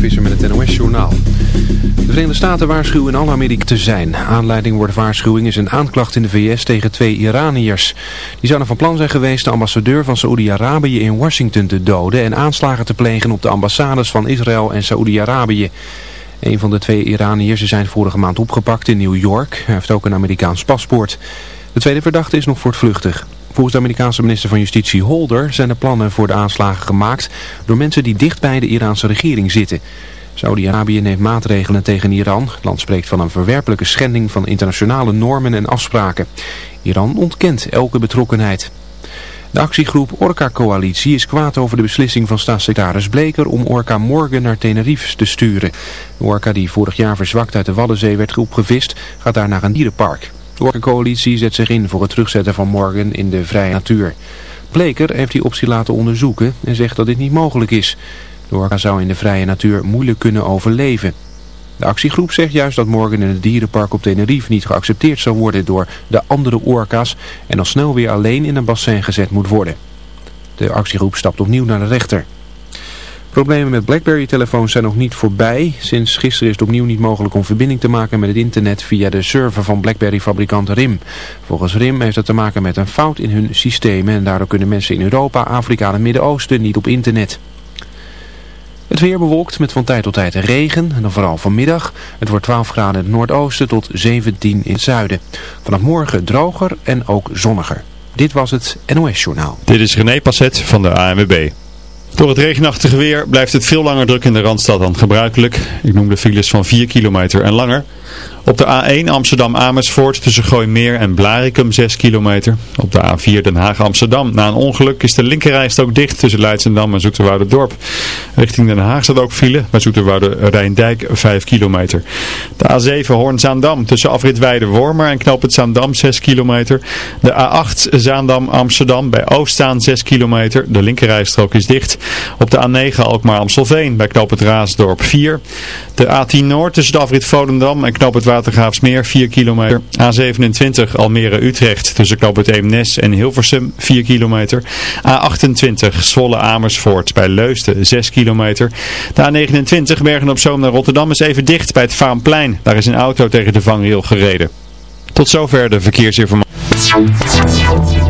Visser met het NOS-journaal. De Verenigde Staten waarschuwen in alle Amerika te zijn. Aanleiding voor de waarschuwing is een aanklacht in de VS tegen twee Iraniërs. Die zouden van plan zijn geweest de ambassadeur van Saoedi-Arabië in Washington te doden... en aanslagen te plegen op de ambassades van Israël en Saoedi-Arabië. Een van de twee Iraniërs zijn vorige maand opgepakt in New York. Hij heeft ook een Amerikaans paspoort. De tweede verdachte is nog voortvluchtig. Volgens de Amerikaanse minister van Justitie Holder zijn er plannen voor de aanslagen gemaakt door mensen die dicht bij de Iraanse regering zitten. Saudi-Arabië neemt maatregelen tegen Iran. Het land spreekt van een verwerpelijke schending van internationale normen en afspraken. Iran ontkent elke betrokkenheid. De actiegroep Orca Coalitie is kwaad over de beslissing van staatssecretaris Bleker om Orca Morgan naar Tenerife te sturen. De orca die vorig jaar verzwakt uit de Waddenzee werd opgevist gaat daar naar een dierenpark. De Orca-coalitie zet zich in voor het terugzetten van Morgan in de vrije natuur. Bleker heeft die optie laten onderzoeken en zegt dat dit niet mogelijk is. De orka zou in de vrije natuur moeilijk kunnen overleven. De actiegroep zegt juist dat morgen in het dierenpark op Tenerife niet geaccepteerd zal worden door de andere orka's en al snel weer alleen in een bassin gezet moet worden. De actiegroep stapt opnieuw naar de rechter. Problemen met BlackBerry-telefoons zijn nog niet voorbij. Sinds gisteren is het opnieuw niet mogelijk om verbinding te maken met het internet via de server van BlackBerry-fabrikant RIM. Volgens RIM heeft het te maken met een fout in hun systemen en daardoor kunnen mensen in Europa, Afrika en het Midden-Oosten niet op internet. Het weer bewolkt met van tijd tot tijd regen en dan vooral vanmiddag. Het wordt 12 graden in het noordoosten tot 17 in het zuiden. Vanaf morgen droger en ook zonniger. Dit was het NOS Journaal. Dit is René Passet van de ANWB. Door het regenachtige weer blijft het veel langer druk in de Randstad dan gebruikelijk. Ik noem de files van 4 kilometer en langer. Op de A1 Amsterdam-Amersfoort tussen Gooimeer en Blarikum 6 kilometer. Op de A4 Den Haag-Amsterdam. Na een ongeluk is de linkerrijstrook dicht tussen Leidsendam en Dorp. Richting Den Haag staat ook file bij Zoeterwoude Rijndijk 5 kilometer. De A7 Hoorn-Zaandam tussen afrit Weide-Wormer en Knoop het Zaandam 6 kilometer. De A8 Zaandam-Amsterdam bij Oostzaan 6 kilometer. De linkerrijstrook is dicht. Op de A9 Alkmaar-Amstelveen bij Knoop het Raasdorp 4. De A10 Noord tussen de afrit Volendam en Knoop het Watergraafsmeer 4 kilometer. A27 Almere-Utrecht tussen Knoop het Eemnes en Hilversum 4 kilometer. A28 Zwolle-Amersfoort bij Leusden 6 kilometer. De A29 Bergen-op-Zoom naar Rotterdam is even dicht bij het Vaanplein. Daar is een auto tegen de vangrail gereden. Tot zover de verkeersinformatie.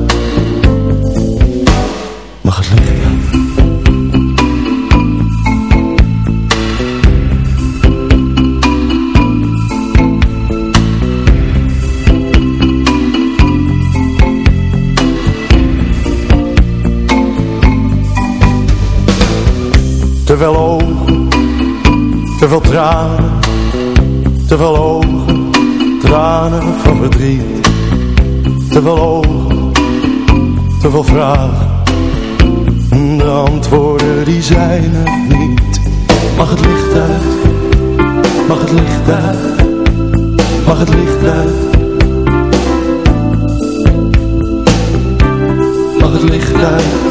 Veel ogen, te veel tranen, te veel ogen, tranen van verdriet. Te veel ogen, te veel vragen, de antwoorden die zijn er niet. Mag het licht uit, mag het licht uit, mag het licht uit. Mag het licht uit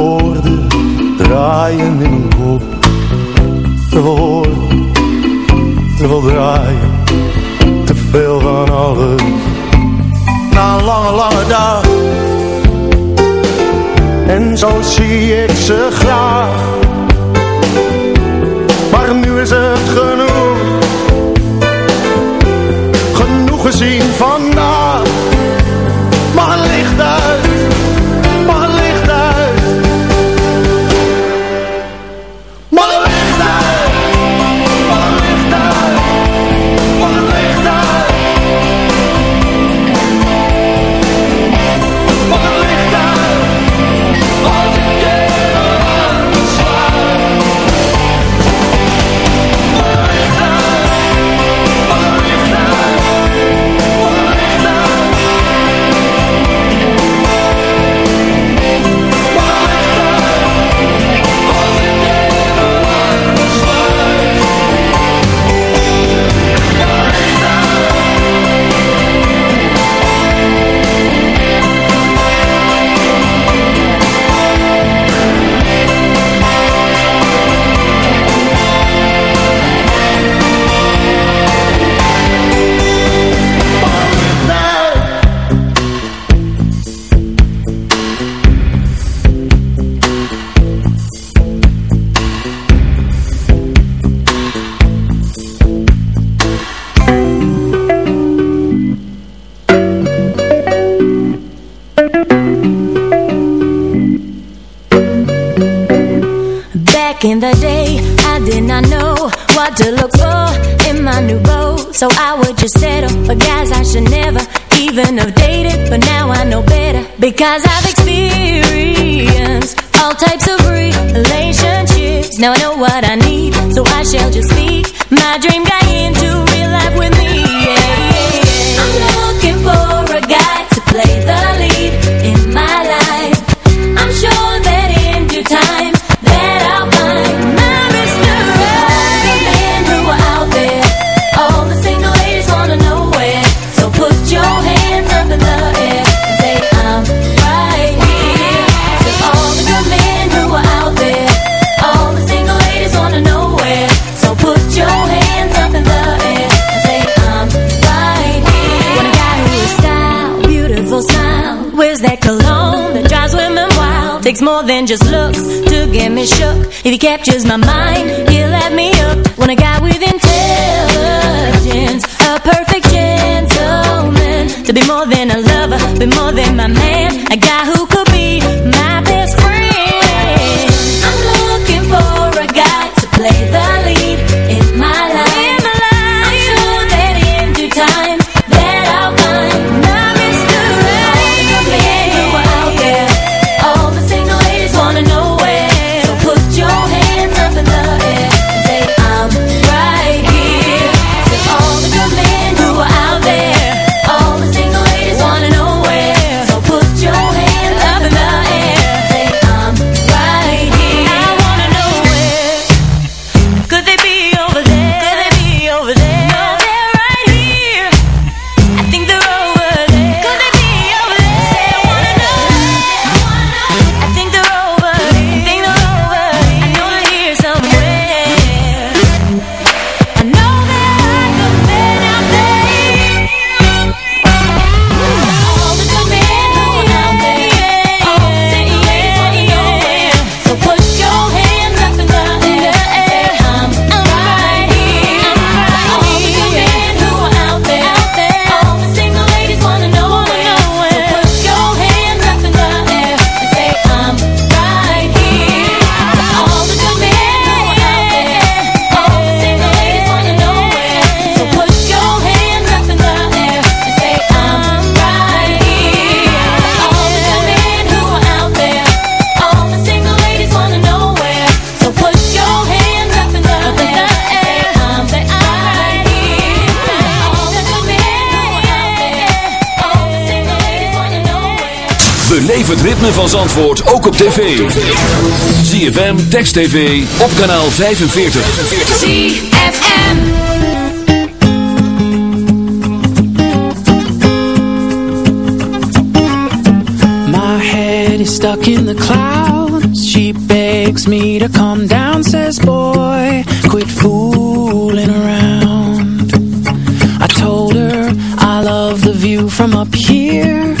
zie ik ze graag. Wears that cologne that drives women wild. Takes more than just looks to get me shook. If he captures my mind, he'll have me up. Want a guy with intelligence, a perfect gentleman. To be more than a lover, be more than my man. A guy who could het ritme van Zandvoort ook op tv. ZFM, Text TV, op kanaal 45. ZFM My head is stuck in the clouds. She begs me to come down, says boy, quit fooling around. I told her I love the view from up here.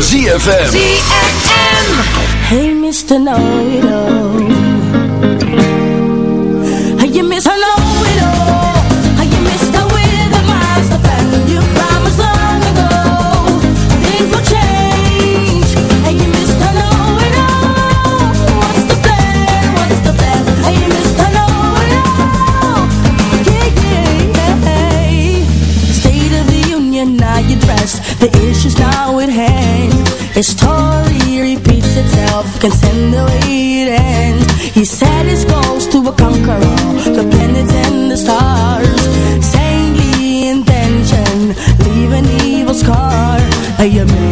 Ritme, van ZFM. Hey, Mr. Know-it-all. I am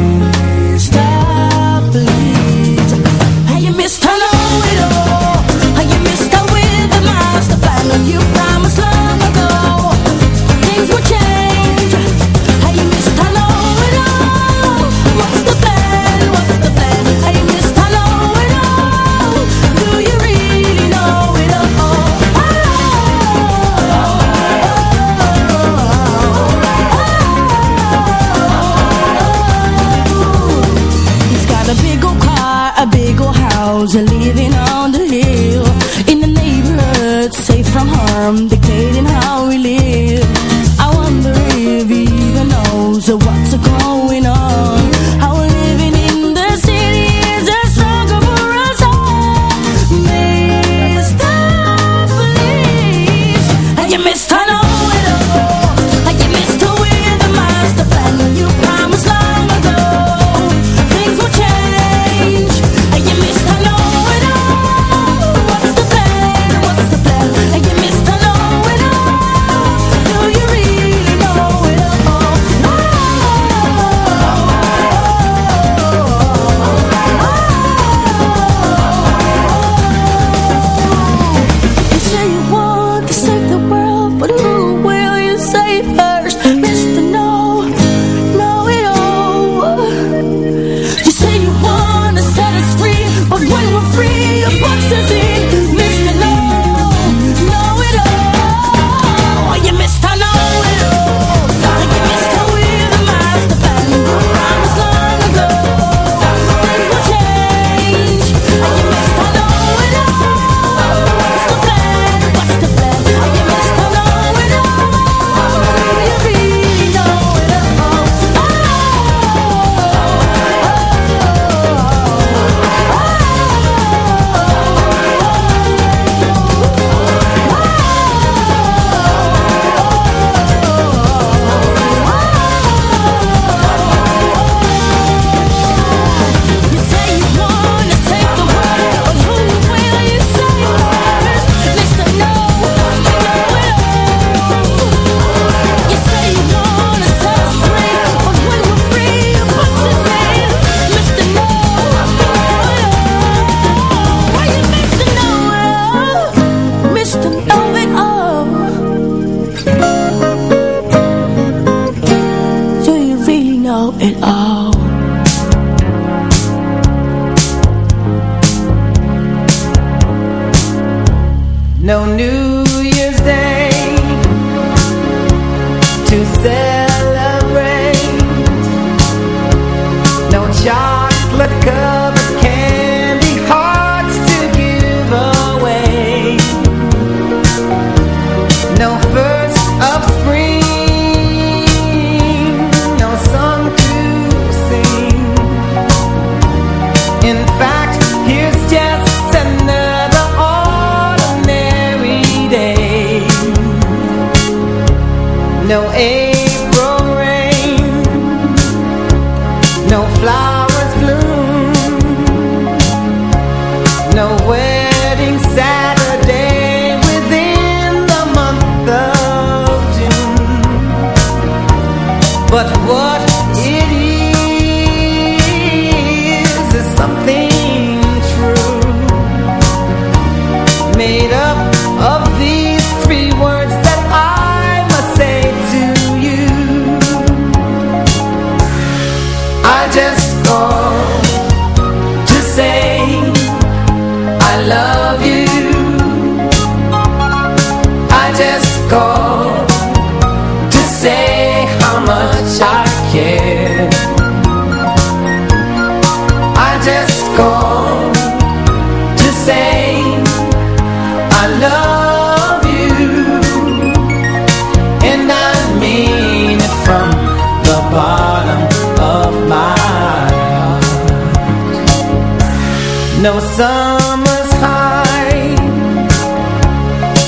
No New